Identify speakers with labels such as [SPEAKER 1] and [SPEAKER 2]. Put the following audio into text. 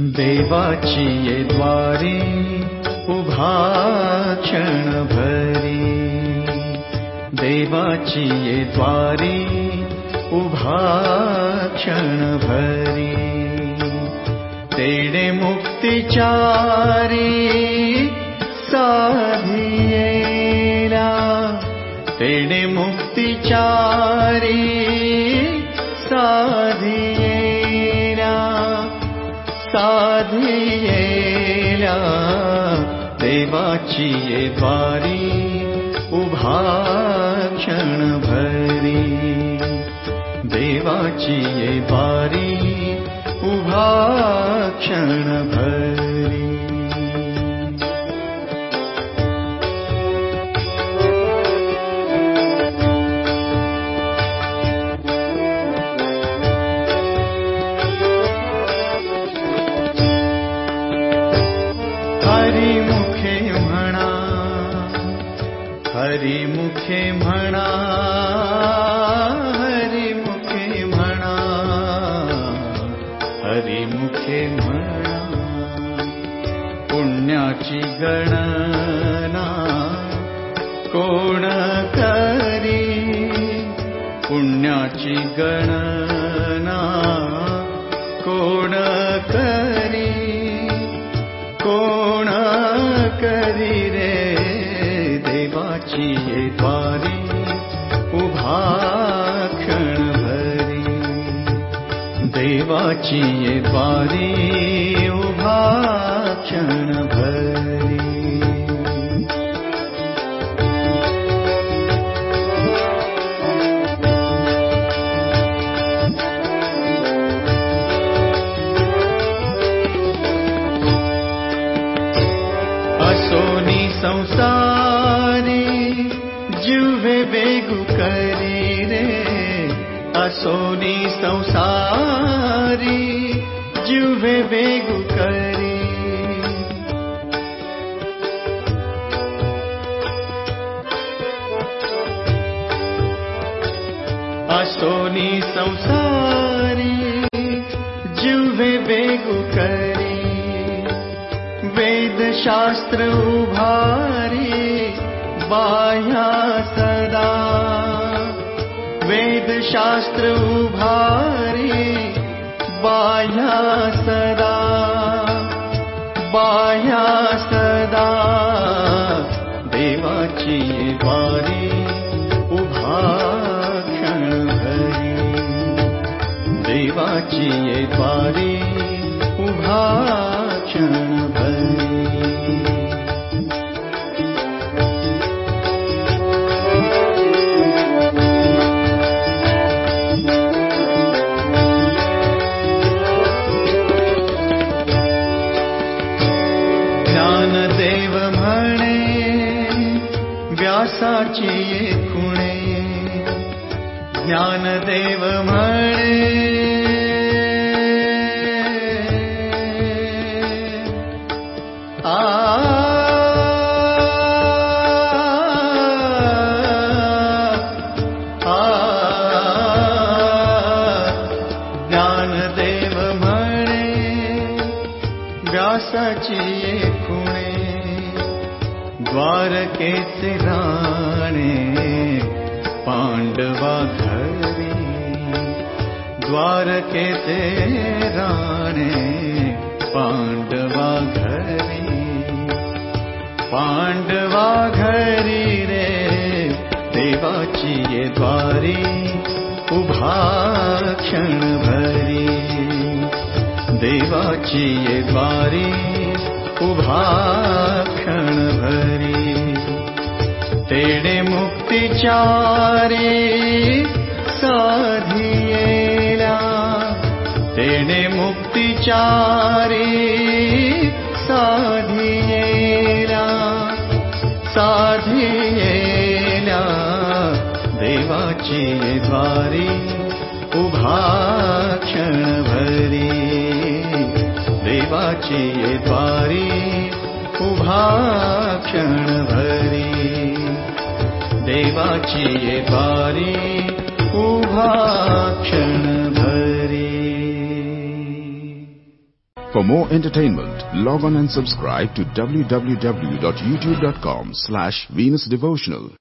[SPEAKER 1] देवाची ये द्वारी क्षण भरी देवाची ये द्वारी उभा क्षण भरी तेणे मुक्तिचारी ये द्वारी उभा क्षण भरी देवाची ये द्वारी उभा क्षण हरि मुखे म्हणा हरि मुखे म्हणा हरि मुखे म्हणा पुण्याची गणना कोण करी? पुण्याची गणना ये द्वारी उभा असोनी संसारी जुवे बेगु करी रे असोनी संसारी जुवे बेगु करी। असोनी संसारी जुवे बेगु करी। वेदशास्त्र उभारी बाह्या सदा वेदशास्त्र उभारी बाह्या सदा बाह्या सदा। देवाची द्वारी उभा क्षण भरी। देवाची द्वारी उभा क्षण भरी ज्ञानदेव म्हणे व्यासाची खुणे. ज्ञानदेव आ ज्ञानदेव खुणे द्वारकेचे राणे पांडवा घरी द्वारकेचे राणे पांडवा घरी पांडवा घरी रे देवाची ये द्वारी उभा क्षण भरी। देवाची ये द्वारी उभा तेणे मुक्तिचारी साधियेला तेणे मुक्तिचारी साधियेला साधियेला द्वारी उभा क्षण भरी देवाची द्वारी देवाची ये द्वारी उभा क्षण भरी
[SPEAKER 2] For more entertainment, log on and subscribe to www.youtube.com slash Venus Devotional.